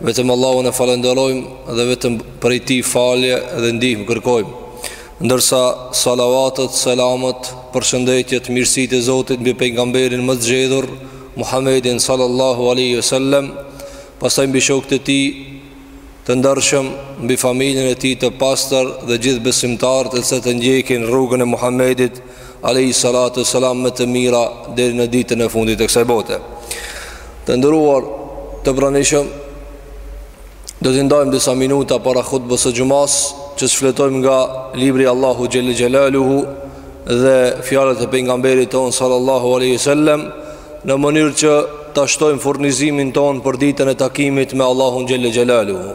Vetëm Allahun e falenderojmë dhe vetëm prej tij falje dhe ndihmë kërkojmë. Ndërsa salavatet, selamet, përshëndetjet, mirësitë e Zotit mbi pejgamberin më të zgjedhur, Muhammedin sallallahu aleyhi sallem, pastaj mbi shokët e tij të ndershëm, mbi familjen e tij të pastër dhe gjithë besimtarët që të ndjekin rrugën e Muhammedit, alejhi salatu selam me të mira deri në ditën e fundit të kësaj bote. Të nderuar të pranishëm, do të ndajmë disa minuta para hutbës së xhumas, që shfletojmë nga libri i Allahut xhelle xhelaluhu dhe fjalët e pejgamberit tonë sallallahu alaihi wasallam në mënyrë që ta shtojmë furnizimin tonë për ditën e takimit me Allahun xhelle xhelaluhu.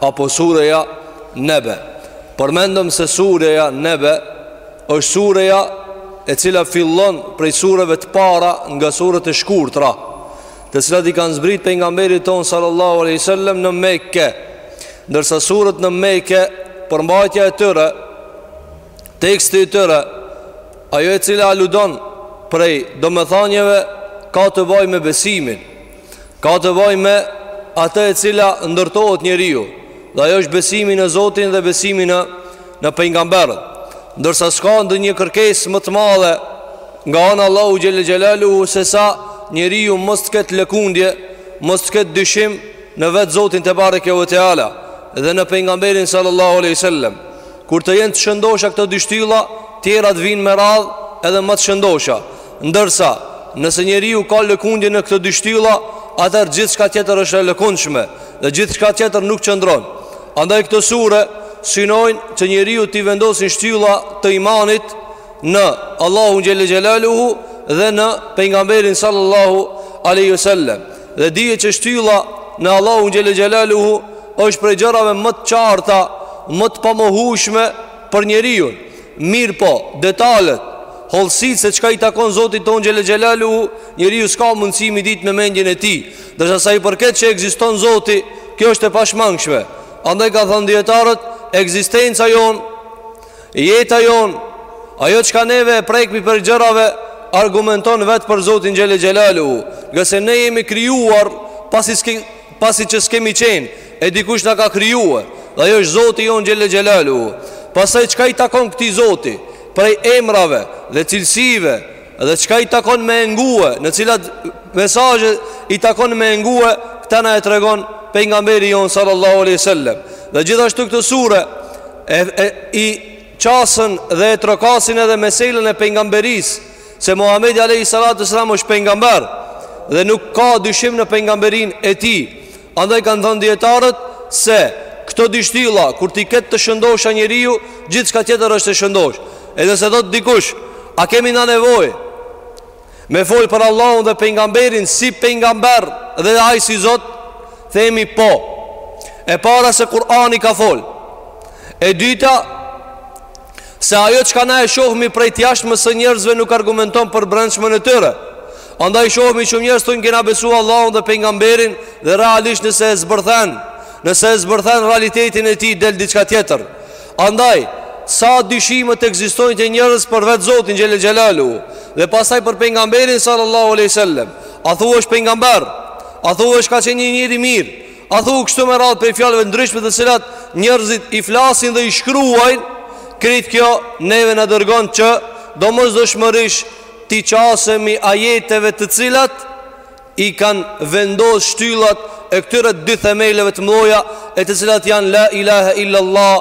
apo Sureja Nebe. Përmendëm se Sureja Nebe është Sureja e cila fillon prej Sureve të para nga Suret e shkurtra, të cilat i kanë zbrit pejgamberit tonë sallallahu aleyhi sallem në Mekë, ndërsa Suret në Mekë përmbajtja e tyre, teksti i tyre, ajo e cila aludon prej domethanieve ka të baj me besimin. ka të bëjë me atë e cila ndërtohet njeriu, dhe ajo është besimi në Zotin dhe besimi në në pejgamberët. Ndërsa s'ka ndonjë kërkesë më të madhe nga ana e Allahut xhelle xhelaluhu sesa njeriu mos të ketë lëkundje, mos të ketë dyshim në vetë Zotin tebareke ve teala dhe në pejgamberin sallallahu alaihi wasallam. Kur të jenë të shëndosha këto dy shtylla, tjerat vijnë me radhë edhe më të shëndosha. Ndërsa, nëse njeriu ka lëkundje në këto dy shtylla, atëherë gjithçka tjetër është e lëkundshme dhe gjithçka tjetër nuk qëndron. Andaj këto sure synojnë që njeriut t'i vendosin shtyllat e imanit në Allahun xhelle xhelaluhu dhe në pejgamberin sallallahu alaihi wasallam. Dhe dije që shtylla në Allahun xhelle xhelaluhu është prej gjërave më të qarta, më të pamohueshme për njeriun. Mirëpo, detalet, hollësitë se çka i takon Zotit tonë Xhelle Xhelaluhu, njeriu s'ka mundësi m'i ditë me mendjen e tij. Ndërsa sa i përket që ekziston Zoti, kjo është e pashmangshme. Andaj kanë thënë dijetarët, ekzistenca jonë, jeta jonë, ajo çka neve e prekmi prej gjërave argumenton vetë për Zotin Xhelle Xhelaluhu. Ngase ne jemi krijuar pasi s'ke Pasi që s'kemi qenë, e dikush na ka krijue, dhe ajo është Zoti jonë Xhelle Xhelaluhu. Pastaj çka i takon këtij Zoti prej emrave dhe cilësive dhe çka i takon me e ngue, në cilat mesazhe i takon me e ngue, këta na e tregon pejgamberi jonë sallallahu alaihi wasallam. Dhe gjithashtu këto sure e, e i qasen dhe e trokasin edhe meselën e pejgamberisë Se Muhamedi alayhi salatu sallam është pejgamber dhe nuk ka dyshim në pejgamberinë e tij. Andaj kanë thënë dietarët se këto dy shtilla kur t'i ketë të shëndosha njeriu, gjithçka tjetër është e shëndosh. E nëse thot dikush, a kemi na nevojë me fol për Allahun dhe pejgamberin si pejgamber dhe ai si Zot? Themi po. E para se Kur'ani ka fol. E dyta se ajo çka na e shohmi prej të jashtmes së njerëzve nuk argumenton për brendshmën e tyre. Andaj shohmi shumë njerëz thonë kena besu Allahun dhe pejgamberin dhe realisht nëse e zbërthen, nëse e zbërthen realitetin e tij del diçka tjetër. Andaj sa dyshimet ekzistojnë te njerëz për vetë Zotin xhelel xhelalu dhe pastaj për pejgamberin sallallahu alaihi wasallam. A thu është pejgamber? A thu është ka qenë një njeri i mirë? A thu kështu me radhë prej fjalëve të ndryshme të cilat njërzit i flasin dhe i shkruajnë Krejt kjo neve na dërgon që domosdoshmërish t'i qasemi ajeteve të cilat I kanë vendos shtyllat e këtyre dy themeleve të mdhaja E të cilat janë la ilahe illallah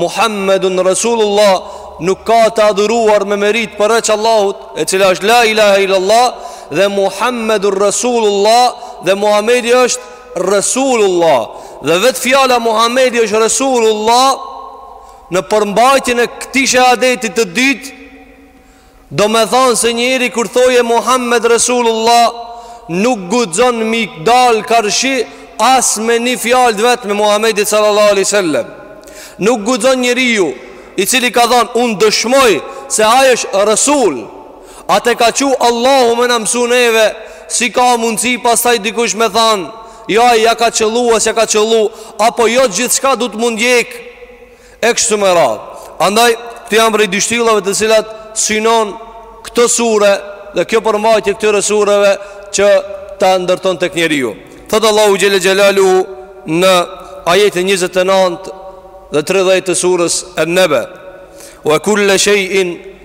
Muhammedun Rasulullah Nuk ka të adhuruar me meritë përveç Allahut E cila është la ilahe illallah Dhe Muhammedun Rasulullah Dhe Muhammedi është Resulullah Dhe vetë fjala Muhammedi është Resulullah Në përmbajtjën e këtij shehadetit të dyt Domethanë se njeri kur thotë Muhammed Resulullah Nuk guxon mi dal karshi As me një fjalë të vetme Muhammedit sallallahu alai sallem Nuk guxon njeriu I cili ka thanë unë dëshmoj se ai është Resul Atë e ka çu Allahu me na mësu neve Si ka mundësi pastaj dikush me than Jo ai ja ka qëllu o s'ja ka qëllu Apo jo gjithçka du të mund ndjek E kështu me radhë Andaj këto janë prej dy shtyllave të cilat Synon këto sure Dhe kjo përmbajtje e këtyre sureve Që ta ndërton tek njeriu Thotë Allahu xhele xhelalu Në ajetin 29 Dhe 30 të sures En-Nebe Wa kulle shejin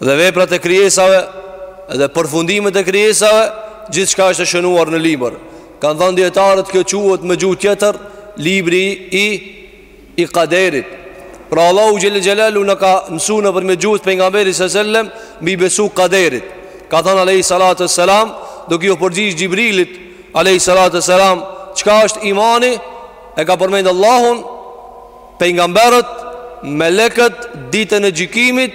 Dhe veprat e krijesave dhe përfundimet e krijesave, gjithçka është e shënuar në libër. Kan thënë dietarët kjo quhet me gjuhë tjetër libri i i Kaderit. Pra Allahu xhel xhelalu na ka mësu nëpërmjet gjuhës pejgamberit sallallahu alajhi wasallam mi besu Kaderit. Ka thënë alaihi salatu wassalam, duke ju përgjigj Xhibrilit alaihi salatu wassalam, çka është imani? E ka përmend Allahun Pejgamberët, melekët, ditën e gjykimit,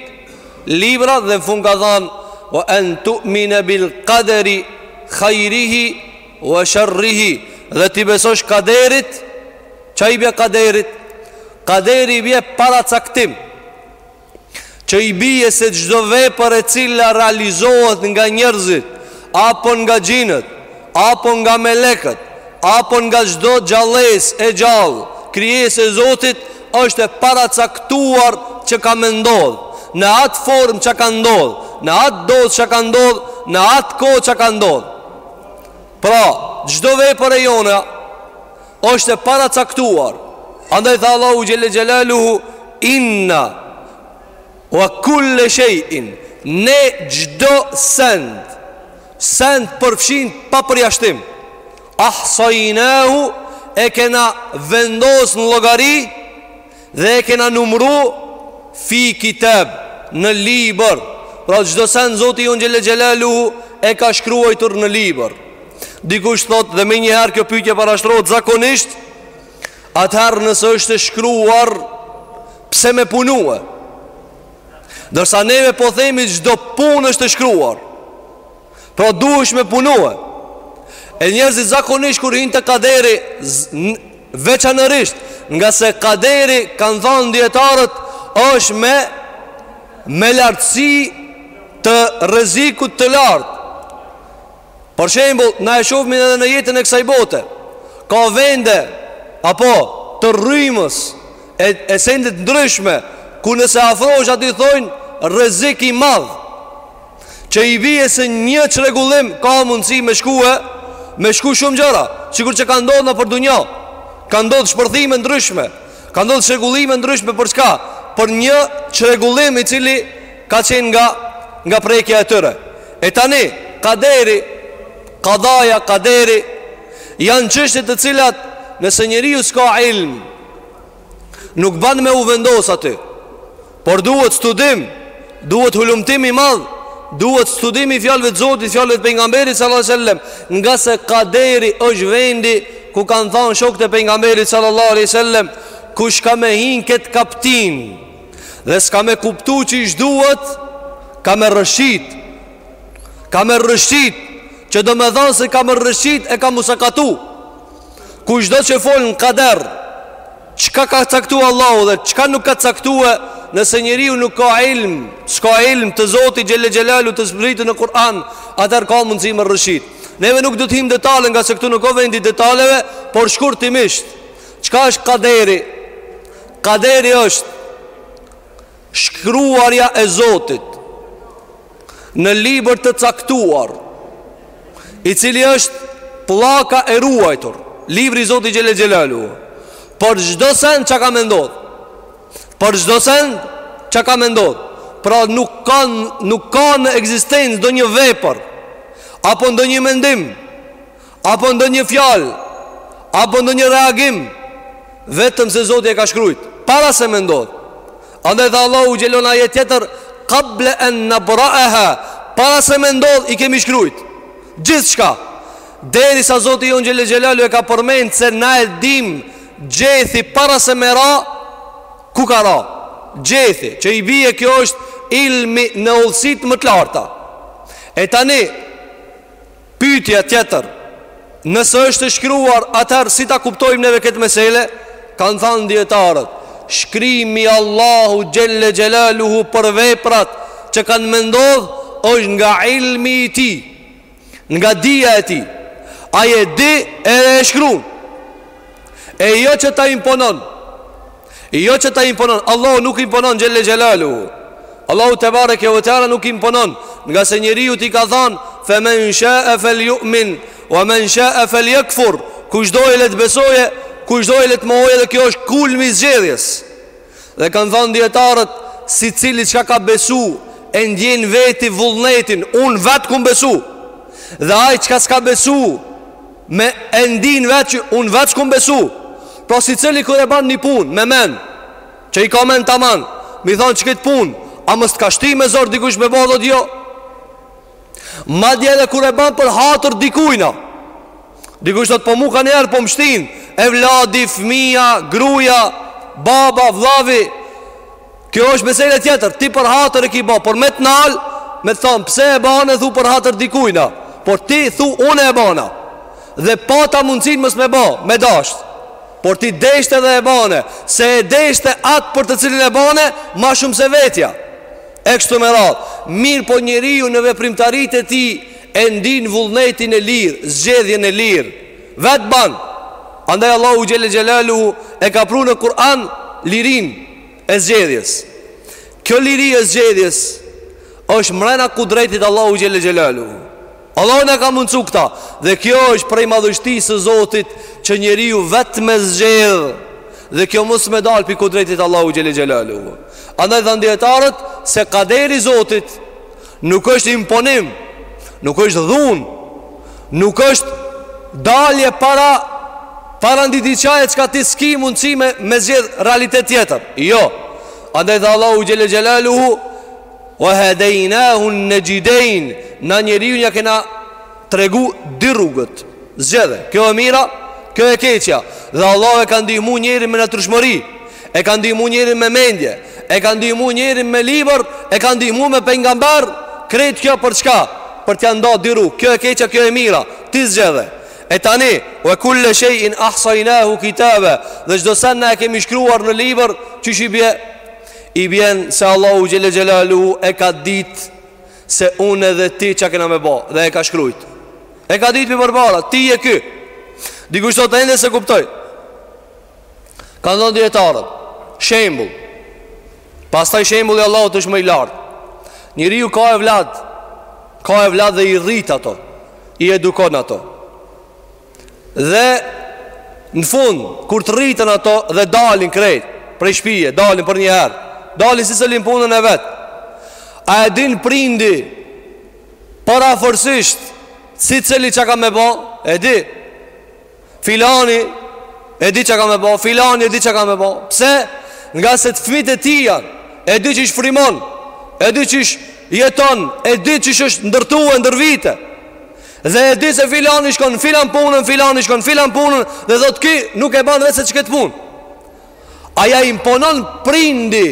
librat dhe në fund ka thënë wa an tu'mina bil qadari khairihi wa sharrihi dhe t'i besosh kaderit, çka i bie kaderit? Kaderi i bie paracaktim. Që i bie se çdo vepër e cila realizohet nga njerëzit, apo nga xhinët, apo nga melekët, apo nga çdo gjallesë e gjallë, krijesë e Zotit, është e paracaktuar që ka me ndodhë, në atë formë që ka ndodhë, në atë dozë që ka ndodhë, në atë kohë që ka ndodhë. Pra, çdo vepër e jona, Është e paracaktuar. Andaj tha Allahu xhelle xhelaluhu inna wa kulla shay'in ne çdo send. Send përfshin pa përjashtim. Ahsaynahu e kena vendos në llogari Dhe e kena numru fi kitab në libër. Pra çdo sen Zoti Jon Xhele Xhelaluhu e ka shkruajtur në libër. Dikush thotë dhe menjëherë kjo pyetje parashtrohet zakonisht, atëherë nëse është e shkruar pse me punue? Ndërsa neve po themi çdo punë është e shkruar. Pra duhesh me punue E njerëzit zakonisht kur hinë te kaderi Veçanërisht Ngase kaderi kanë thanë dijetarët është me Me lartësi të rrezikut të lartë Për shembull, na e shofmi edhe në jetën e kësaj bote Ka vende Apo të rrymës E, e sende t'ndryshme Ku nëse afrosh aty thojnë Rrezik i madh Që i bie se një çrregullim ka mundësi me shkue, me shku shumë gjëra, sikur që ka ndodh nëpër dunja. Ka ndodh shpërthime t'ndryshme, ka ndodh çrregullime t'ndryshme për çka? Për një çrregullim i cili ka qenë nga nga prekja e tyre. E tani, kaderi, kadaja, kaderi janë çështje të cilat nëse njeriu s'ka ilm, nuk ban me u vendos aty. Por duhet studim, duhet hulumtim i madh, duhet studim i fjalëve të Zotit, fjalëve të pejgamberit sallallahu alajhi wasallam, ngase kaderi është vendi ku kanë thanë shokët e pejgamberit sallallahu alajhi wasallam, kush ka me hin kët kaptin dhe s'ka me kuptu qysh duhet, ka me rrëshqit. Ka me rrëshqit, që domethanë se ka me rrëshqit e ka m'u sakatu. Kushdo që fol në kader, Çka ka caktu Allahu dhe çka nuk ka caktue Nëse njeriu nuk ka ilm S'ka ilm të zotit xhele xhelaluhu të zbritë në Kur'an Atherë ka mundësi me rrëshqit Neve nuk do të him detale ngase këtu nuk o vendi detaleve Por shkurtimisht Çka është kaderi Kaderi është Shkruarja e zotit në libër të caktuar i cili është pllaka e ruajtur libri i Zotit xhele xhelaluhu për çdo send çka ka me ndodh për çdo send çka ka me ndodh pra nuk ka nuk ka në ekzistencë ndonjë vepër apo ndonjë mendim Apo ndonjë fjalë Apo ndonjë reagim Vetëm se Zoti e ka shkrujt Para se me ndodh Andaj dhe Allahu xhel në ajet tjetër Kable en nebraeha Para se me ndodh i kemi shkrujt Gjithçka Derisa Zoti jonë xhele xhelaluhu e ka përmend Se na e dim Gjethi para se me ra Ku ka ra Gjethi që i bije kjo është Ilmi në hollësitë më të larta E tani Pyetja tjetër, nëse është e shkruar, atëherë si ta kuptojmë neve këtë mesele? Kanë thënë dietarët, shkrimi Allahut xhelle xhelaluhu për veprat që kanë me ndodh është nga ilmi i tij, nga dija e tij. Ai e di edhe e shkrun. E jo që ta imponon. Jo që ta imponon Allahu nuk imponon xhelle xhelaluhu Allahu tebareke ve teala nuk imponon Ngase njeriut i ka thanë Fe men shae fel jumin Ve men shae fel jekfur Kush dojë le të besoje Kush dojë le të mohoje Dhe kjo është kulmi i zgjedhjes Dhe kanë thanë dijetarët Secili çka ka besu E ndjen në veti vullnetin Unë vetë kom besu Dhe ai çka s'ka besu Me e ndin vetë që unë vetë s'kom besu Pra secili kur e ban një punë Me men Që i ka ment taman Me i thanë që këtë punë A mos t'ka shti me zor dikush me ba thotë jo Madje edhe kur e ban për hatër dikujna Dikush thotë po mu kanjëherë po më shtin E vladi, fmija, gruja Baba, vllavi Kjo është mesele tjetër Ti për hatër e ki ba Por me të nal Me të thanë Pse e bane thu për hatër dikujna Por ti thu unë e bana Dhe pata mundësinë mos me ba Me dasht Por ti deshte dhe e bane Se e deshte atë për të cilin e bane Ma shumë se vetja E kështu me radhë Mirëpo njeriu në veprimtaritë e tij E ndin vullnetin e lirë Zgjedhjen e lirë Vetë ban Andaj Allahu xhelle xhelaluhu e ka pru në Kur'an lirinë e zgjedhjes Kjo liri e zgjedhjes është mrena kudretit Allahut xhelle xhelaluhu Allahu na ka mundësu këta Dhe kjo është prej madhështisë së Zotit që njeriu vetë me zgjedh Dhe kjo mos me dal prej kudretit Allahut xhelle xhelaluhu Andaj thanë dijetarët se kaderi Zotit Nuk është imponim, nuk është dhunë, nuk është dalje para para nji diçkaje çka ti s'ki mundësi me, me zgjedh realitet tjetër. Jo, andaj dhe Allahu xhel-le xhelaluhu, ve hedejnahun-nexhdejn, na njeriun ja kena tregu dy rrugët Zgjedhe, kjo e mira, kjo e keqja Dhe Allahu e ka ndihmu njerin me natyrshmëri E ka ndihmu njerin me mendje E ka ndihmu njerin me libër E ka ndihmu me pejgamber Krejt kjo për çka? Për t'ja nda dy rrugë, kjo e keqja, kjo e mira Ti zgjedhe E tani, ve kul-le shej'in ahsajnahu kitabe Dhe çdo sen na e kemi shkruar në libër Qysh i bje? I bjen se Allahu xhel-le xhelaluhu e ka ditë Se unë dhe ti ça kena me bo Dhe e ka shkrujt E ka ditë pi përpara Ti e ky Dikush thotë ende s'e kuptoj Kanë dhonë dijetarët shembull Pastaj shembulli i Allahut është më i lartë Njeriu ka evlad Ka evlad dhe i rrit ato I edukon ato Dhe në fund kur të rriten ato dhe dalin krejt prej shpije, dalin përnjëherë. Dalin sicili n'punën e vet. A e din prindi përafërsisht sicili ça ka me bo? E di. Filani e di ça ka me bo, filani e di ça ka me bo. Pse? Ngase të fëmijët e tij janë. E di qysh frymon. E di qysh jeton, e di qysh është ndërtue ndër vite. Dhe e di se filani shkon në filan punën, filani shkon në filan punën Dhe thotë ky nuk e ban veç se qëkëtë punë A ja imponon prindi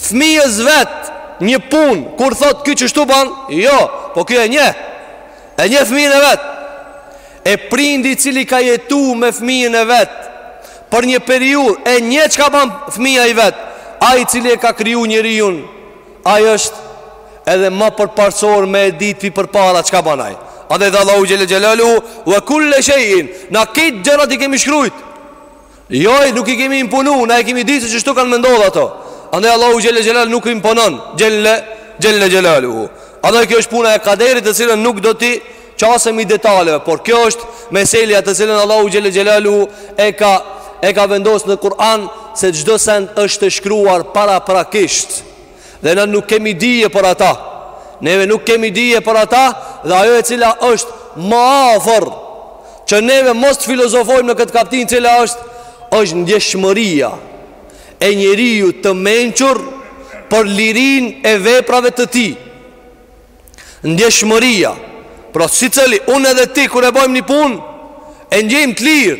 Fmijës vet një punë Kur thotë ky qështu ban Jo, po ky e njeh E njeh fmijën e vet E prindi i cili ka jetu me fmijën e vet Për një periudhë E njeh çka ban fmija i vet Ai i cili e ka kriju njeriun Ai është edhe ma përparësor me e ditë pi përpara çka ban ai Andaj dhe Allahu xhel-le xhelaluhu Ve kul-le shej'in Na krejt gjërat i kemi shkrujt Jo nuk i kemi imponu Na e kemi ditë se qështu kanë me ndodh ato Andaj Allahu xhel-le xhelaluhu nuk imponon xhel-le xhelaluhu Andaj kjo është puna e kaderit të cilën nuk do t'i qasemi detaleve, por kjo është meselja të cilën Allahu xhel-le xhelaluhu e ka, e ka vendosë në Kur'an se çdo send është të shkruar paraprakisht dhe na nuk kemi dije për ata neve nuk kemi dije për ata dhe ajo e cila është ma afër që neve mos të filozofojmë në këtë kaptinë cila është është ndjeshmëria e njeriut të mençur për lirinë e veprave të tij Ndjeshmëria Pra secili, unë edhe ti kur e bojmë një punë E ndjejmë të lirë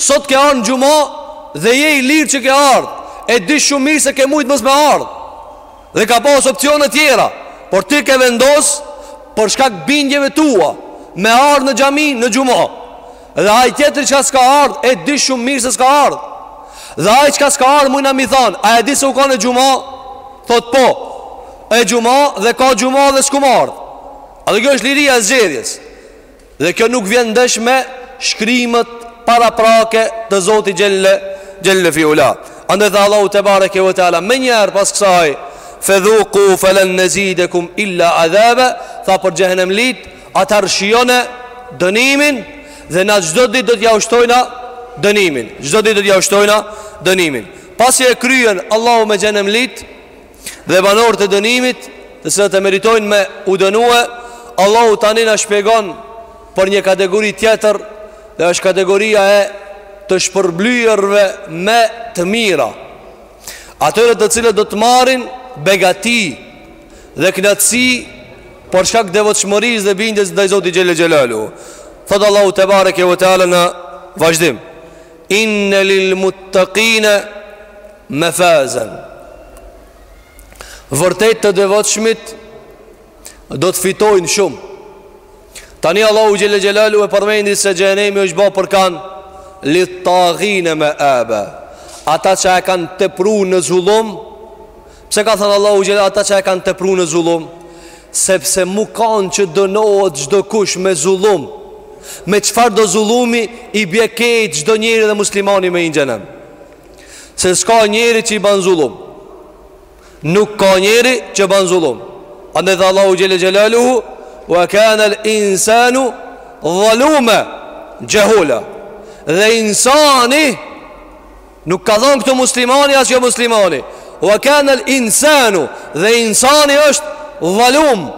Sot ke ardhë në xhuma Dhe je i lirë që ke ardhë E di shumë mirë se ke mujtë mos me ardhë Dhe ka pas opcione tjera Por ti ke vendosë Për shkak bindjeve tua Me ardhë në xhami në xhuma Dhe ai tjetri çka s'ka ardh, e di shumë mirë se s'ka ardh. Dhe ai çka s'ka ardh mujna me i thanë, a e di se u kan xhuma? Thot po. E xhuma dhe ka xhuma dhe s'kum ardh. A dhe kjo është liria e zgjedhjes. Dhe kjo nuk vjen ndesh me shkrimet paraprake të Zotit xhelle xhelle fi ula. Andaj tha Allahu te bareke ve teala menjëherë pas kësaj, fedhuku felen nezidekum illa adhaba, tha për xhehenemlit, Atëherë shijone dënimin dhe na çdo ditë do t'jau shtojna dënimin. Çdo ditë do t'jau shtojna dënimin. Pasi e kryen Allahu me xhenemlit dhe banorët e dënimit, të cilët e meritojnë me u dënue, Allahu tani na shpjegon për një kategori tjetër dhe është kategoria e të shpërblyerve me të mira. Atyre të cilët do të marrin begati Dhe knatësi për shkak devotshmërisë dhe bindjes ndaj Zotit xhelle xhelalu. Thot Allahu te bareke ve teala në vazhdim. Inna lil muttaqina mafazan. Vërtet të devotshmit do të fitojnë shumë. Tani Allahu xhelle xhelalu e përmendi se xhenemi është ba për kan littaghine meaba. Ata që e kanë tepru në zullum, pse ka thënë Allahu xhelle ata që e kanë tepru në zullum, sepse m'u kanë që dënohet çdo kush me zullum. Me çfarëdo zullumi i bje që çdo njeri dhe muslimani me hi n'xhenem. Se s'ka njeri që i ban zullum. Nuk ka njeri që ban zullum Andaj tha Allahu xhelle xhelaluhu Wa kanel insanu dhalume xhehula Dhe insani Nuk ka thonë këtu muslimani as jo muslimani Wa kanel insanu Dhe insani është dhalum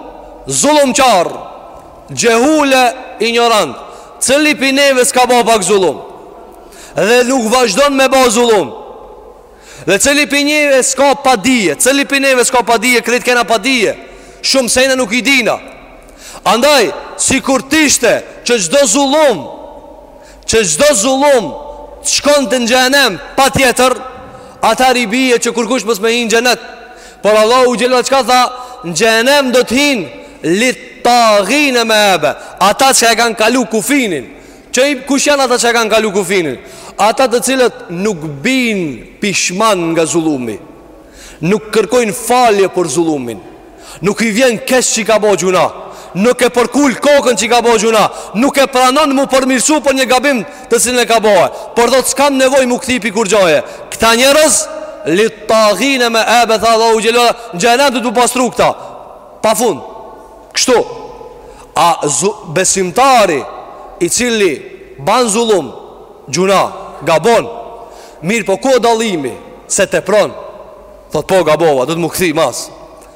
Zullumqar xhehula injorant Cili prej neve s'ka ba pak zullum Dhe nuk vazhdon me ba zullum Dhe cili prej neve s'ka padije Cili prej neve s'ka padije Krejt kena padije Shumë sene nuk i dina Andaj, sikur t'ishte Që çdo zulum Që çdo zulum shkonte në xhenem Patjetër Atëherë i bje që kurkush mos me hi n'xhenet Por Allahu xhelle çka tha Në xhenem do të hinë Littagine meaba Ata që e kanë kalu kufinin Që kush janë ata që kanë kalu kufinin? Ata të cilët nuk bin pishman nga zullumi Nuk kërkojnë falje për zullumin Nuk i vjen keq që i ka bo gjuna Nuk e përkull kokën që i ka bo gjynah Nuk e pranon m'u përmirësu për një gabim të cilin e ka bohe Por thotë s'kam nevojë m'u kthy pi kurgjoje Këta njerëz Lit-tagine meaba tha dhe u gjelore Në xhehenem do t'u pastru këta Pa fund Kështu, a besimtari i cili ban zullum, gjynah, gabon, mirëpo ku o dalimi, se t'e pranon, thot po gabova, do të m'u kthy mas,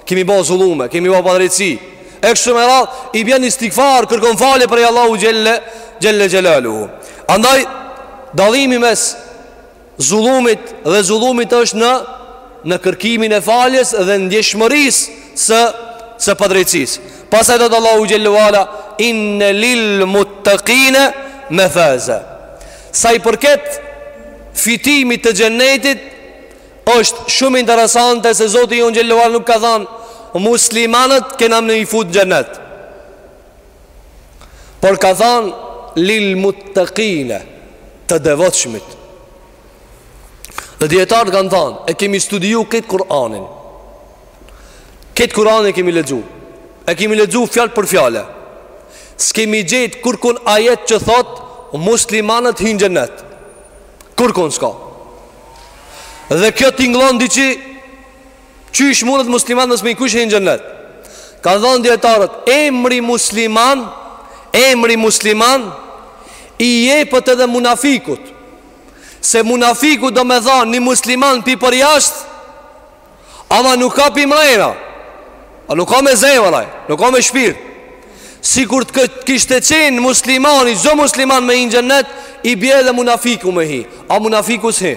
kemi bo zullume, kemi bo padrejtësi, e kështu me radhë, i bjen një istigfar, kërkon falje prej Allahu xhel-le, xhel-le xhelaluhu. Andaj, dalimi mes, zullumit dhe zullumit është në në kërkimin e faljes dhe ndjeshmërisë së së padrejtësisë. Pastaj thot Allahu xhel-le ue ala inne lil muttekine mefaza. Sa i përket fitimit të xhennetit është shumë interesante se Zoti i Onjëlluar nuk ka thënë muslimanët kena me i fut në xhennet. Por ka thanë Lil muttekine Të devotshmit Dhe dijetarët kanë thanë E kemi studiu këtë Kur'anin Këtë Kur'anin e kemi lexu E kemi lexu fjalë për fjalë S'kemi gjetë kurkun ajet që thotë Muslimanët hinë xhennet Kurkun s'ka Dhe kjo tingllon diçi Qysh mundet musliman mos me i kush hin xhennet? Kanë thënë dijetarët, emri musliman, emri musliman i jepet edhe munafikut. Se munafiku domethanë një musliman pi përjashtë, ama nuk â pi mrena. A nuk â me zemër ai, nuk â me shpirt. Sikur të kishte qenë muslimani, çdo musliman me hin xhennet, i bie edhe munafiku me hi. A munafiku s'hi?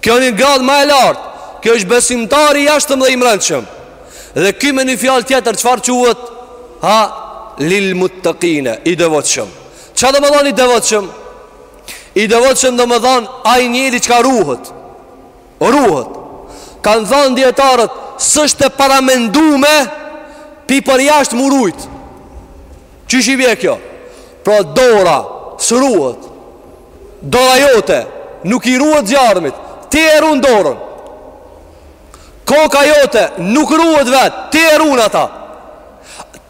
Kjo një gradë ma e lartë Kjo është besimtar i jashtëm dhe i mrendshëm Dhe ky me një fjalë tjetër Çfarë quhet Ha Lil muttekine I devotshëm. Çka domethanë i devotshëm? I devotshëm domethanë Ai njeri çka ruhet Ruhet Kanë thanë dijetarët S'është e paramendume Pi përjashtë m'u rujt Qysh i bje kjo Pra dora S'ruhet Dora jote nuk i ruhet zjarmit, ti e run dorën. Koka jote nuk ruhet vet, ti e run ata.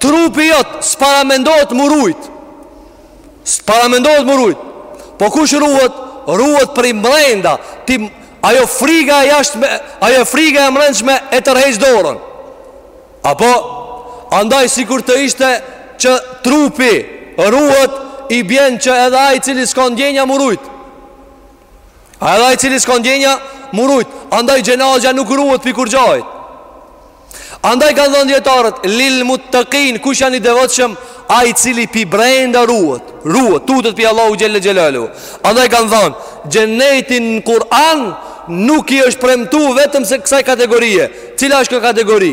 Trupi jot s'paramendohet m'u rujt. S'paramendohet m'u rujt. Po kush ruhet? Ruhet prej mrenda. Ti ajo friga e jashtme, ajo friga e mrendshme e tërheq dorën. Apo, andaj sikur të ishte që trupi ruhet i bjen që edhe ai cili s'ka ndjenja m'u rujt. A edhe ai cili s'ka ndjenja m'u rujt. Andaj xhenazja nuk ruhet pi kurgjajt. Andaj kanë thënë dijetarët, lil muttekin, kush janë i devotshëm, Ai i cili pi brenda ruhet Ruhet, tutet pi Allahu Xhel-le Xhelaluhu Andaj kanë thanë Xheneti në Kur'an Nuk i është premtu vetëm se kësaj kategorie Cila është kjo kategori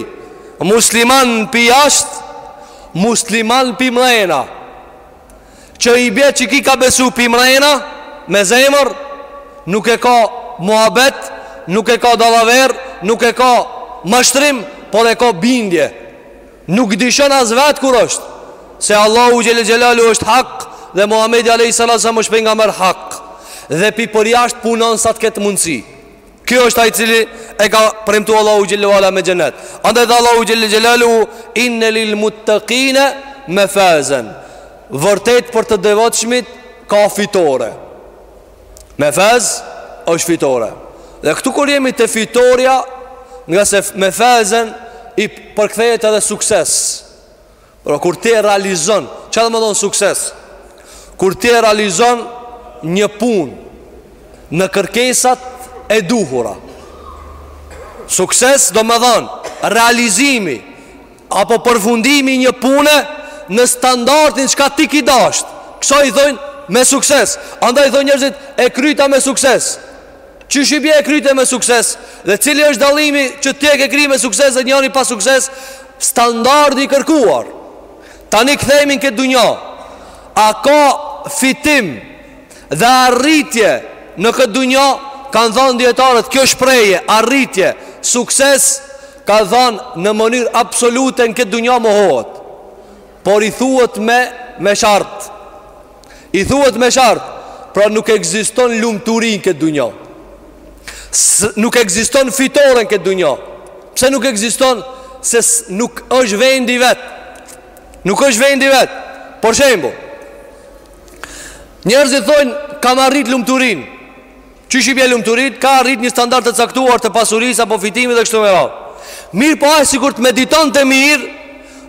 Musliman pi jashtë Musliman pi mrena Që i bje që ki ka besu pi mrena Me zemër Nuk e ka muhabet Nuk e ka dallaver Nuk e ka mashtrim Por e ka bindje Nuk dyshon as vet kur është se Allahu xhel-le xhelaluhu është hak dhe Muhamedi alejhi salatu selam është pejgamber hak dhe pi përjashtë punon sa të ketë mundësi. Ky është ai i cili e ka premtu Allahu xhel-le ue ala me xhenet. Andaj tha Allahu xhel-le xhelaluhu inne lil muttekine mefazen. Vërtet për të devotshmit ka fitore. Mefaz është fitore Dhe këtu kur jemi te fitorja Ngase mefazen I përkthehet edhe sukses Por kur ti e realizon Ça do me thonë sukses Kur ti e realizon Një punë Në kërkesat e duhura Sukses do me thonë Realizimi Apo përfundimi i një pune në standardin çka ti ki dasht Kësaj i thojnë me sukses Andaj i thojnë njerëzit e kryta me sukses Qysh i bje e kryte me sukses Dhe cili është dallimi që ti e ke kry me sukses dhe njëri pa sukses Standardi i kërkuar Tani kthehemi n'këtë dunja A ka fitim dhe arritje në këtë dunja Kanë thonë dijetarët kjo shprehje arritje sukses Ka thanë në mënyrë absolute në këtë dunja mohohet Por i thuhet me, me shart I thuhet me shart Pra nuk ekziston lumturi n'këtë dunja S Nuk ekziston fitore n'këtë dunja Pse nuk ekziston Se nuk është vendi vet Nuk është vendi vet Për shembull Njerëzit thonë kam arrit lumturinë Qysh i bie lumturinë, ka arrit një standard të caktuar të pasurisë apo fitimit dhe kështu me radhë. Mirëpo ai sikur të meditonte mirë,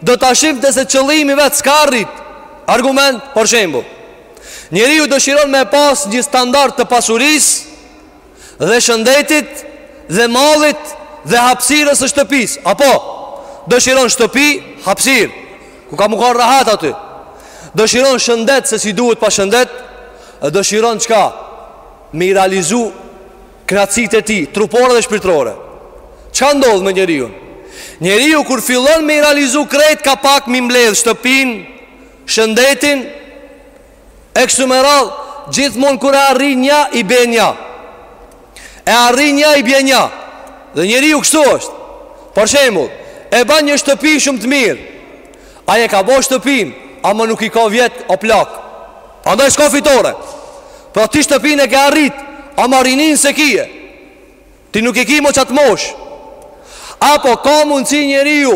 do ta shihte se qëllimin e vet s'ka arrit. Argument, për shembull, njeriu dëshiron me pas një standard të pasurisë dhe shëndetit dhe mallit dhe hapësirës së shtëpisë, apo dëshiron shtëpi, hapësirë, ku ka me kon rahat aty. Dëshiron shëndet se s'i duhet pa shëndet, E dëshiron çka me i realizu knaqsit e tij, trupore dhe shpirtrore. Çka ndodh me njeriun? Njeriu kur fillon me i realizu krejt ka pak m'i mbledh shtëpin, shëndetin, e kështu me radhë, gjithmonë kur e arri nja, i bje nja. E arri nja, i bje nja. Dhe njeriu kështu është. Për shembull, e ban një shtëpi shumë të mirë, Ai e ka bo shtëpin ama nuk i ka vjet o plak Andaj s'ka fitore Pra ti shtëpin e ke arrit ama rinin s'e kije Ti nuk i ki mo qat moshë Apo ka mundësi njeriu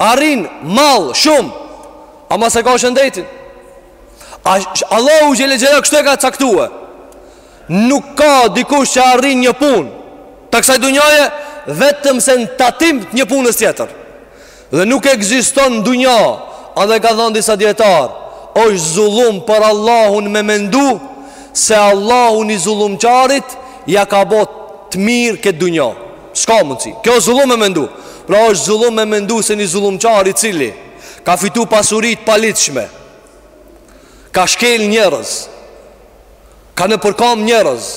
arrin mall shum ama s'e ka shëndetin A Allahu xhele xhelaluhu kështu e ka caktue Nuk ka dikush që arrin një punë të kësaj dunjaje Vetëm se në tatim të një punës tjetër Dhe nuk ekziston në dunja, andaj ka thënë disa dijetarë, është zullum për Allahun me mendu se Allahu ni zullumqarit ja ka bo të mirë këtë dunja. S'ka mundsi. Kjo është zullum me mendu. Pra është zullum me mendu se një zullumqar i cili ka fitu pasuri të paligjshme, ka shkel njerëz, Ka nëpërkam njerëz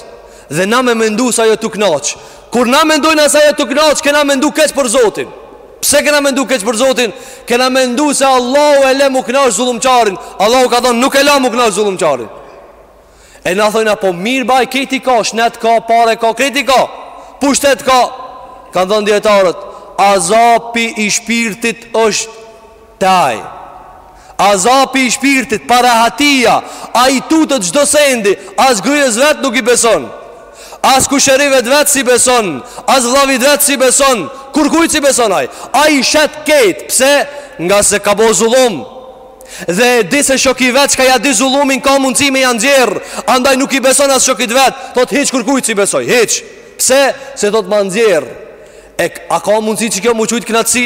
Dhe na me mendu se ai o tu knaq Kur na mendojna se ai o tu knaq Kena mendu keq për Zotin Pse kena mendu keq për Zotin Kena mendu se Allahu e le m'u knaq zullumqarin Allahu ka thonë nuk e la m'u knaq zullumqarin E na thojna po mirë baj Kejt i ka shnet ka pare ka Krejt i ka pushtet ka Kanë thonë dijetarët Azapi i shpirtit është Te ai Azapi i shpirtit, parehatia Ai tutet çdo sendi As grues vet nuk i beson As kusherivet vet s'i beson As vllavit vet s'i beson Kurkujt s'i beson ai Ai shet kejt Pse nga se ka bo zullum Dhe e di se shoki vet çka ja di zullumin ka mundësi me ja nxjerr Andaj nuk i beson as shokit vet Thot hiç kurkujt s'i besoj hiç Pse se thot ma nxjerr E a ka mundësi që kjo m'u qujt knaqësi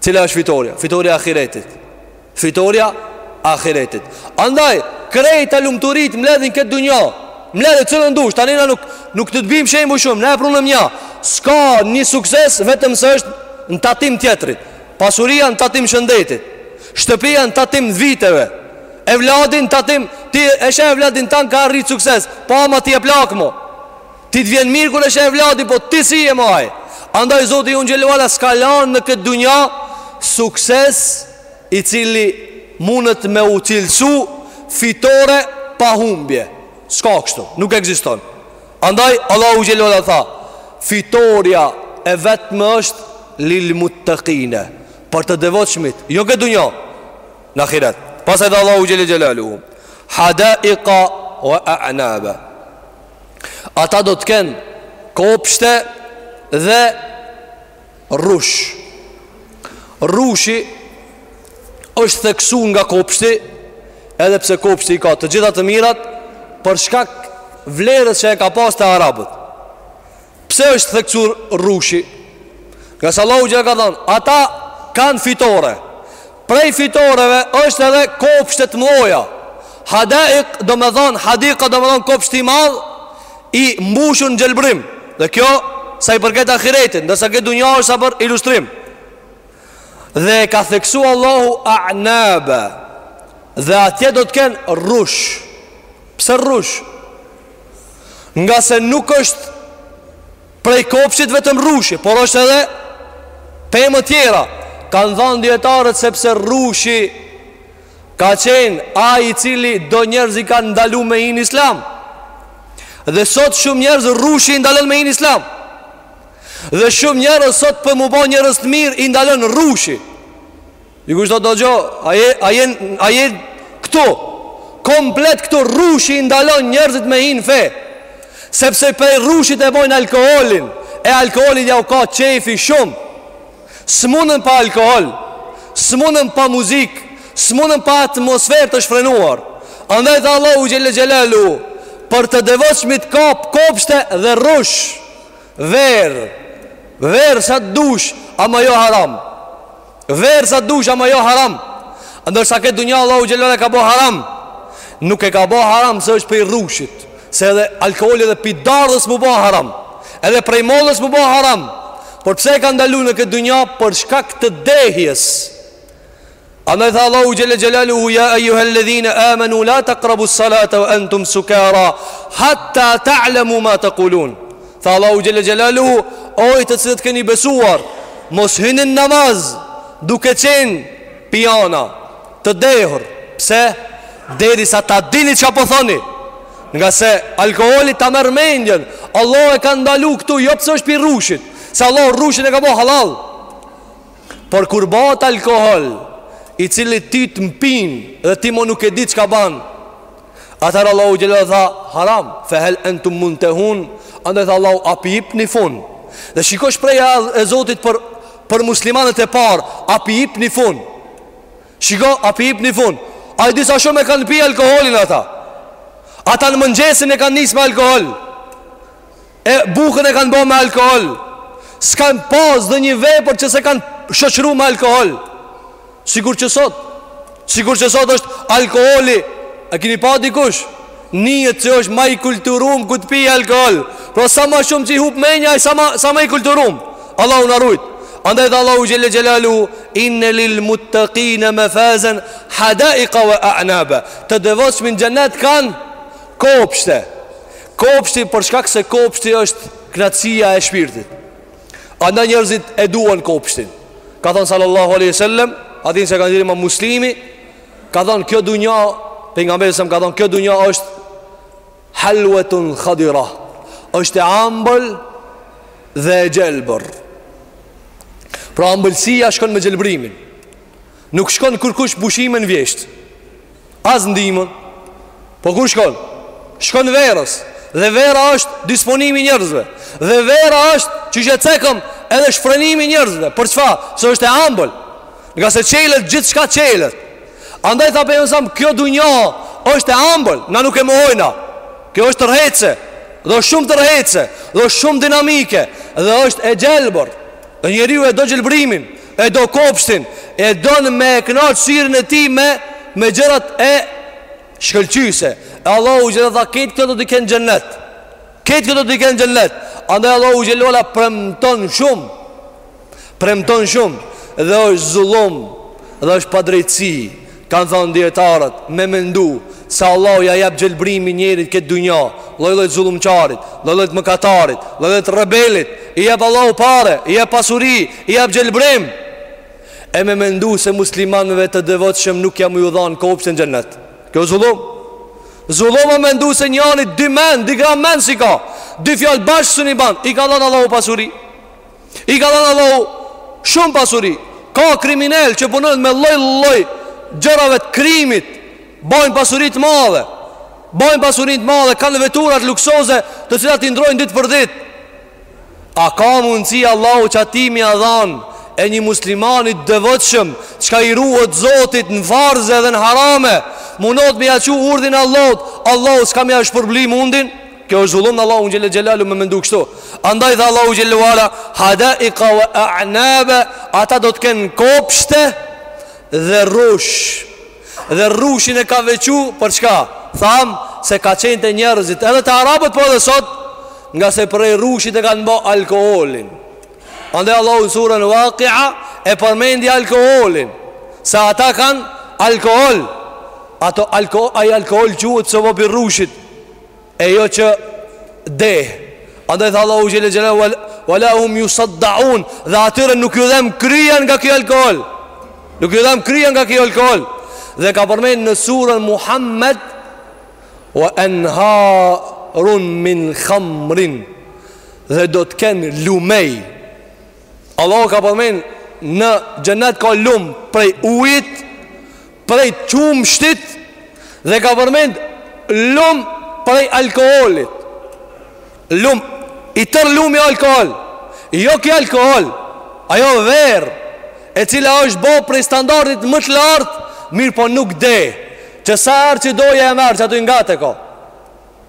Cila është fitorja? Fitorja e ahiretit. Fitorja e ahiretit. Andaj, krejt lumturit mbledhi n'këtë dunja. Mbledhe cilën dush. Tani na nuk nuk të të bim shembuj shumë, na e prunëm nja. S'ka një sukses vetëm se është në tatim tjetrit. Pasuria në tatim shëndetit. Shtëpia në tatim viteve. Evladi në tatim ti e sheh evladin tan ka arrit sukses, po ama ti je plak mo. Ti të vjen mirë kur e sheh vllai po ti si je moj. Andaj Zoti jonë xhele xhelaluhu s'ka lanë në këtë dynja sukses i cili mundet me u cilësu fitore pa humbje. S'ka kështu, nuk ekziston. Andaj Allahu xhele xhelaluhu tha, fitorja e vetme është lil muttaqina, për të devotshmit, jo n'këtë dynja, në ahiret. Pastaj tha Allahu xhele xhelaluhu, hadaiqa wa a'naba. Ata do të kenë kopshte dhe rrush Rrushi është theksu nga kopshti Edhe pse kopshti i ka të gjitha të mirat Për shkak vlerës që e ka pas te arabët Pse është theksu rrushi? Ngase Allahu xh ka thanë, ata kanë fitore. Prej fitoreve është edhe kopshtet mdhaja. Hadaik do me thonë, hadika do me thonë kopshti i madh, i mbushun n'gjelbrim. Dhe kjo sa i përket ahiretin, ndërsa këtë dynja është sa për ilustrim. Dhe ka theksu Allahu a'nabe. Dhe atje do të kenë rrush. Pse rrush? Ngase nuk është prej kopshtit vetëm rrushi, por është edhe pemë tjera. Kanë dhanë dijetarët sepse rrushi ka qenë ai i cili do njerëz i ka ndalu me hi n'islam. Dhe sot shumë njerëz rrushi i ndalon me hi n'islam. Dhe shumë njerëz sot për m'u ba njerëz të mirë i ndalon rrushi. Dikush do t'thotë, a je, a je, a je këtu, komplet këtu rrushi i ndalon njërzit me hi n'fe, sepse prej rrushit e bojnë alkoholin, e alkoholin jau ka qefi shumë, s'munden pa alkohol, s'munden pa muzikë, s'munden pa atmosferë të shfrenuar, andaj tha Allahu xhele xhelaluhu, për të devotshmit ka kopshte dhe rrush, verë, verë sa të dush, ama jo haram, Verë sa t'dush ama jo haram Ndërsa n'këtë dynja Allahu xhele e ka bo haram Nuk e ka bo haram se është prej rrushit Se edhe alkoholi edhe pi dardhës m'u bo haram Edhe prej mollës m'u bo haram Por pse e ka ndalu në këtë dynja Për shkak të dehjes Andaj tha Allahu xhele xhelaluhu ja ejjuhel-ledhine Amenu la tekrabus-salate ve entum sukara Hatta ta'lemu ma tekulun Tha Allahu xhele xhelaluhu O ju të cilët keni besuar Mos hyni n'namaz Duke qenë pijana Të dehur Pse? Derisa ta dini çka po thoni Ngase alkoholi ta merr mendjen Allahu e ka ndalu këtu Jo pse është pi rrushit Se Allahu rrushin e ka bo hallall Por kur bahet alkohol I cili ty të mpin Dhe ti mo nuk e di çka ban Atëherë Allahu xhel-le tha, haram, fe hel entum muntehun, andaj tha Allahu, a po i jepni fund. Dhe shiko shprehja e Zotit për, për muslimanët e parë, a po i jepni fund. Shiko, a po i jepni fund. A e di sa shumë e kanë pi alkoholin ata. Ata në mëngjesin e kanë nis me alkohol. E bukën e kanë bo me alkohol. S'kan pas ndonjë vepër që s'e kanë shoqëru me alkohol. Sikur që sot. Sikur që sot është alkoholi. E kini pa dikush? Ninë që është ma i kulturum kur të pi alkohol. Pra sa ma shumë që i hup menja, sa ma, sa ma i kulturum. Allahu na ruajt. Andaj tha Allahu xhel-le xhelaluhu, inne lil muttekine mefazen, hadaika ve a'nabe. Të devotshmit n'xhenet kanë kopshte. Kopshti për shkak se kopshti është knaqësia e shpirtit. Andaj njerëzit e duan kopshtin. Ka thënë sallallahu aleyhi sallem, hadithin e ka imam Muslimi, ka thënë kjo dunja, Pejgamberi a.s. ka thënë kjo dunja është halwetun khadira, është e ambël dhe e gjelbër. Pra ambëlsia shkon me gjelbrimin. Nuk shkon kërkush pushime në vjesht As n'dimën Po kur shkon? Shkon verës Dhe vera është disponimi i njerëzve Dhe vera është çka që cekëm edhe shfrenimi i njerëzve Për çfa? Se është e ambël Ngase çelet gjithçka çelet Andaj tha Pejgamberi a.s. Kjo dunja është e ambël Na nuk e mohojna Kjo është tërheqëse Dhe shumë tërheqëse Dhe shumë dinamike Dhe është e gjelbër Dhe njeriu e do gjelbrimin E do kopshtin E don me e knaqë syrin e tij me Me gjërat e shkëlqyese E Allahu xhel-le tha këtë këto do t'i ke n'xhennet Këto këto do t'i ke n'xhennet Andaj Allahu xhel-le ve ala premton shumë Premton shumë Dhe është zullum Dhe është padrejtësi Kanë thënë dijetarët, me mendu, se Allahu ja jep gjelbrimin njerit n'këtë dunja, lloj llojt zullumqarit, lloj llojt mëkatarit, lloj llojt rebelit, i jep Allahu pare, i jep pasuri, i jep gjelbrim. E me mendu se muslimanëve të devotshëm nuk ja me ju dhanë kopshtin n'xhennet. Kjo zullum. Zullum me mendu se njanit dy men, dy gram men s'i ka. Dy fjalë bashkë s'un i ban, i ka dhënë Allahu pasuri. I ka dhënë Allahu shumë pasuri. Ka kriminelë që punojnë me lloj-lloj gjërave të krimit, bajnë pasuri të madhe. Bajnë pasuri të madhe, kanë veturat luksoze, të cilat i ndrojnë ditë për ditë. A ka mundësi Allahu që atij me ia dhan e një muslimani të devotshëm çka i ruhet zotit në farze dhe në harame, munohet me ia çu urdhin Allahut, Allahu s'ka me ia shpërbly mundin? Kjo është zullum në Allahun Xhelle Xhelaluhu me mendu kështu Andaj tha Allahu Xhelle ve ala Hadaika ve a'nabe Ata do të kenë kopshte dhe rrush Dhe rrushin e ka veçu për çka Tham se ka qenë te njerëzit edhe te arabët po edhe sot Ngase prej rrushit e kanë bo alkoholin Andaj Allahu në surën vakia e përmendi alkoholin Se ata kanë alkohol Ato alko, aj alkohol quhet se o prej rrushit e jo që deh. Andaj tha Allahu xhel xhelal wala hum yusaddaun dhe atyre nuk ju dhem kryja nga ky alkool. Nuk ju dhem kryja nga ky alkool. Dhe ka përmend në surën Muhammed wa anharun min khamrin dhe do të kenë lumej Allahu ka përmend në xhenet ka lum prej ujit, prej qumështit dhe ka përmend lum prej alkoolit. Lum i tërë lumi o alkool. Jo ky alkool, ajo verë e cila është bo prej standardit më të lartë, mirëpo nuk deh, që sa herë që doje e merr qaty në qatë kohë.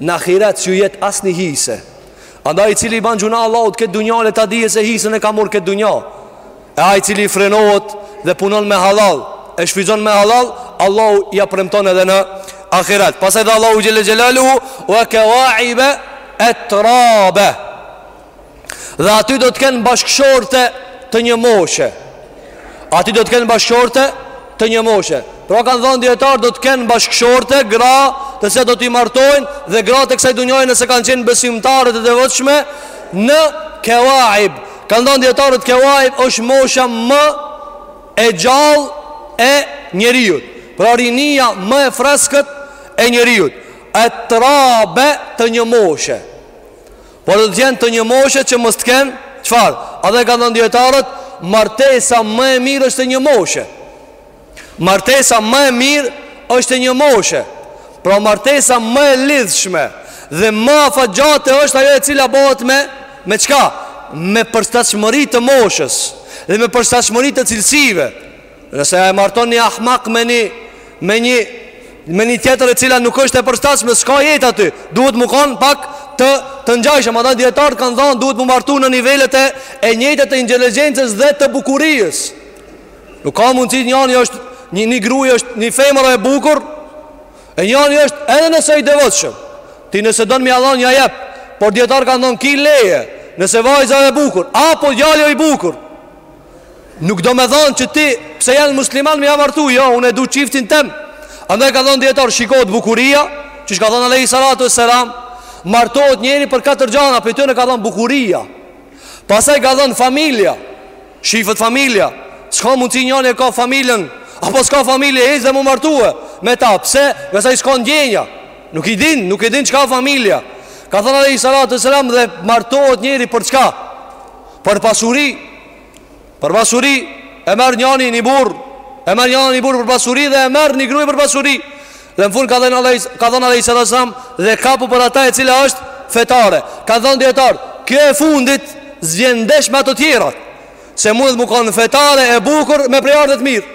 Në ahiret s'i jet asni hise Andaj ai cili i ban gjunah Allahut n'këtë dunja le ta dije se hisën e ka morr n'këtë dunja E ai i cili i frenohet dhe punon me hallall E shfrytëzon me hallall Allahu ja premton edhe në ahiret Pastaj tha Allahu xhele xhelaluhu Wa kewaibe etrabe Dhe aty do të kenë bashkëshorte të një moshe Aty do të kenë bashkëshorte të një moshe Pra kanë thënë dijetarët do të kenë bashkëshorte Gra të cilat do t'i martojnë Dhe gra të kësaj dunjoje nëse kanë qenë besimtare të devotshme Ve kewaib Kanë thënë dijetarët kewaib është mosha më e gjallë e njeriut Pra rinia më e freskët e njeriut Etrabe të një moshe Por do të jenë të një moshe që mos të kenë çfarë? Edhe kanë thënë dijetarët, martesa më e mirë është e një moshe. Martesa më e mirë është e një moshe. Pra martesa më e lidhshme dhe më afatgjate është ajo e cila bëhet me me çka? Me përshtatshmëri të moshës dhe me përshtatshmëri të cilësive. Nëse e marton një ahmak me një Me një Me një tjetër e cila nuk është e përshtatshme S'ka jetë aty Duhet me konë pak të, të ngjajshëm Madje dijetarët kanë thonë Duhet m'u martu në nivelet e E njëjta të inteligjencës dhe të bukurisë Nuk ka mundësi njani është Një, një gru është një femër e bukur E njani është edhe nëse i devotshëm. Ti nëse don me ja dhon ja jep, por dijetarët kanë dhon ki leje. Nëse vajza e bukur apo djali i bukur, Nuk do me thonë që ti Pse janë musliman me ja martu Jo, unë e du çiftin tem Andaj kanë thonë dijetarët Shikohet bukuria Që siç ka thonë Alejhi Salatu ve Selam Martohet njeri për katër gjana Për një ka thonë bukuria Pasaj ka thonë familja Shifet familja S'ka mundsi njani e ka familjen Apo s'ka familje edhe mu martue Me ta pse Se ai s'ka ndjenja Nuk i din Nuk i din çka familja Ka thonë Alejhi Salatu ve Selam Dhe martohet njeri për çka Për pasuri Për pasuri E merr njani një burrë E merr njana një burrë për pasuri Dhe e merr një gruje për pasuri Dhe në fund ka thanë alejhi salatu ve selam Dhe kapu për atë e cila është fetare Kanë thanë dijetarët Kjo e fundit S'vjen ndesh me ato tjera Se mundet me kanë fetare e bukur Me prejardhje të mirë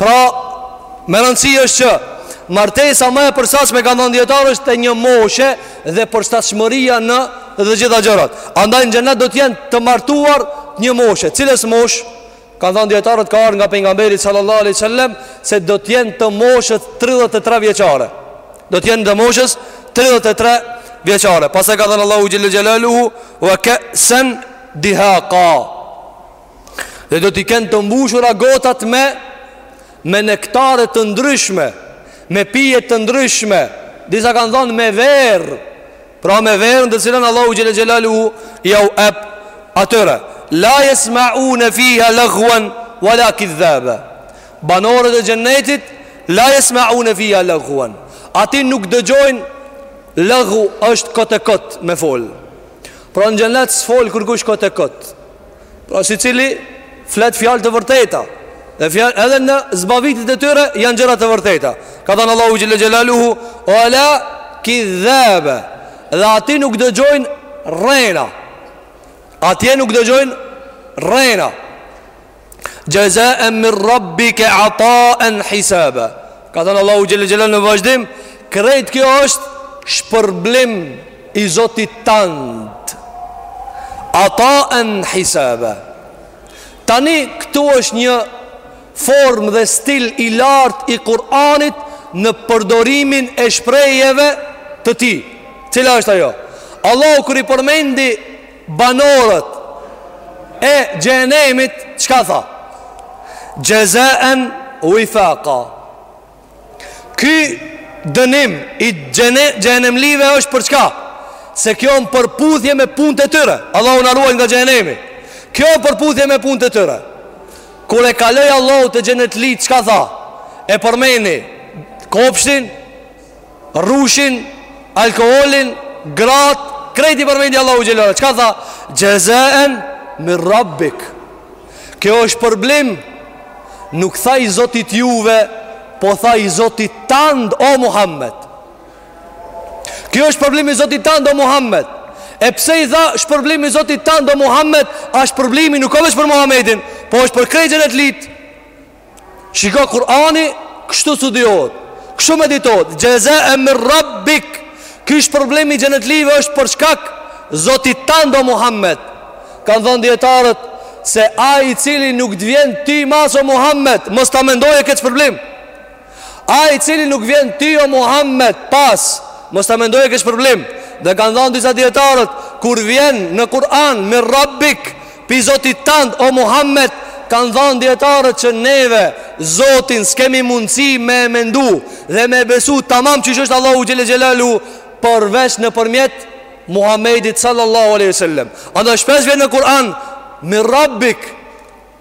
Pra, me rëndësi është që martesa më e përshtatshme kanë thënë dijetarët është e një moshe dhe përshtatshmëria në të gjitha gjërat. Andaj në xhenet do të jenë të martuar një moshe. Cilës moshë? Kanë thënë dijetarët ka ardhur nga pejgamberi sallallahu alaihi wasallam se do të jenë të moshës 33 vjeçare. Do të jenë të moshës 33 vjeçare. Pastaj ka thënë Allahu xhele xhelaluhu wa ka'san dihaqa. Dhe do t'i kenë të mbushura gotat me Me nektare të ndryshme Me pije të ndryshme Disa kanë thonë me verë Pra me verën të cilën Allahu Xhele Xhelaluhu Jau ep atyre La jesmeune fiha laguen Ve la kidhdhaba Banorët e xhennetit La jesmeune fiha laguen Aty nuk dëgjojnë Lagu është kot e kot me folë Pra në xhennet s'fol kërkush kot e kot Pra secili flet fjalë të vërteta Dhe fjalë edhe në zbavitjet e tyre janë gjëra të vërteta Ka thënë Allahu Xhele Xhelaluhu Ve la kidhdhaba Dhe aty nuk dëgjojnë rrena Atje nuk dëgjojnë rrena Xhezaen min rabbike ataen hisaba Ka thënë Allahu Xhele Xhelaluhu në vazhdim, krejt kjo është shpërblim i Zotit tand. Ataen hisaba. Tani këtu është një formë dhe stil i lartë i Kur'anit në përdorimin e shprehjeve të tij. Cila është ajo? Allahu kur i përmendi Banorët e xhehenemit çka tha? Jazaa'an wifaqa. Ky dënim i xhehenemlive është për çka? Se kjo në përputhje me punët e tyre. Allahu na ruajt nga xhehenemi. Kjo përputhje me punët e tyre. Kur e kaloi Allahu te xhenetlitë çka tha? E përmeni kopshtin Rrushin, alkoholin, gratë, krejt i përmendi Allahu Xhelle ala. Çka tha? Xhezaen min rabbik. Kjo është shpërblim, nuk tha i zotit juve, po tha i zotit tand o Muhammed. Kjo është shpërblim i zotit tand o Muhammed. E pse i tha shpërblim i zotit tand o Muhammed, a shpërblimi nuk është veç për Muhammedin, po është për krejt xhenetlitë. Shiko Kur'ani kështu studiohet. Kështu meditohet. Xhezaen min rabbik. Ky shpërblimi i xhenetlive është për shkak Zotit tand o Muhammed. Kan thënë dijetarët se ai i cili nuk të vjen ty mas o Muhammed, mos ta mendojë këtë shpërblim. Ai i cili nuk vjen ty o Muhammed pas, mos ta mendojë këtë shpërblim. Dhe kanë thënë disa dijetarët, kur vjen në Kur'an min Rabbik, pi Zotit tand o Muhammed, kanë thënë dijetarët që neve Zotin s'kemi mundësi me e mendu dhe me e besu tamam qysh është Allahu xhelle xhelaluhu përveç nëpërmjet Muhammedit sallallahu alaihi wasallam. Andaj shpesh vjen në Kur'an min Rabbik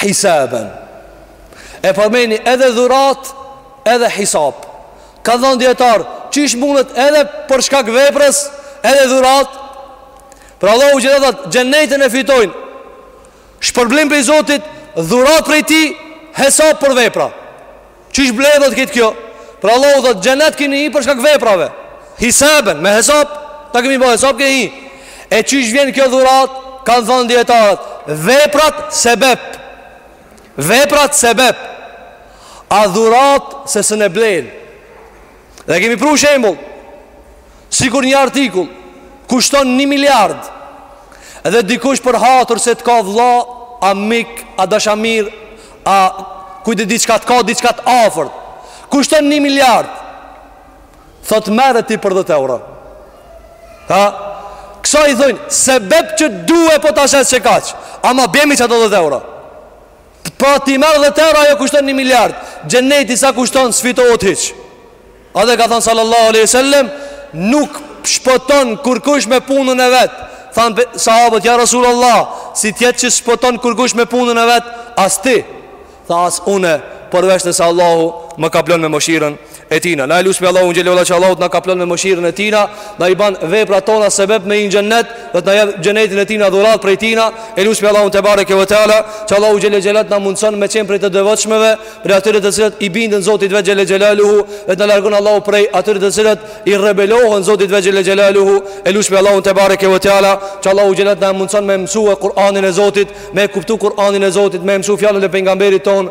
Hisaben E përmeni edhe dhurat Edhe hisab Kanë thënë dijetarët Qysh mundet edhe për shkak veprës Edhe dhurat Pra Allahu xhelle tha Xhenetin e fitojnë Shpërblim prej Zotit Dhurat prej tij Hesap për vepra Qysh mbledhet këtë kjo Pra Allahu thotë xhenet keni hi për shkak veprave Hisaben, me hesap Ta kemi bo hesap ke hi E qysh vjen kjo dhurat Kanë thonë dijetarët Veprat sebep Veprat sebep A dhurat se s'mun e blen Dhe kemi pru shembull Sikur një artikull Kushton një miliard Edhe dikush për hatër se të ka vla A mik, a dashamir A ku e di çka të ka diçka të afërt Kushton një miliard Thot merre ti për dhet euro Ha Kësaj i thojnë Sebep që du e po ta shes qekaq Ama bjemi qato dhet euro Po ti merr dhet euro ajo kushton një miliard Xhenneti sa kushton s'fitohet hiç Andaj ka thonë sallallahu aleyhi sallem Nuk shpëton kërkush me punën e vet Thanë sahabët ja Rasul Allah Si t'jetë që s'shpëton kërkush me punën e vet As ti Tha as unë Përveç nëse Allahu më kaplon me mëshirën e tina na e lusmi Allahun xhelle ve ala që Allahu na kaplon me mëshirën e tina na i ban veprat tona sebeb me hi n'xhennet dhe të na jap xhennetin e tina dhurat prej tina e lusmi Allahun tebareke ve teala që Allahu xhelalu xhelat na mundson me qen prej të devotshmeve prej atyre të cilët i binden Zotit vet xhelle xhelaluhu dhe na largon Allahu prej atyre të cilët i rebelohen Zotit vet xhelle xhelaluhu e lusmi Allahun tebareke ve teala që Allahu xhelat na mundson me e mësu Kur'anin e Zotit me kuptu Kur'anin e Zotit me mësu fjalën e pejgamberit ton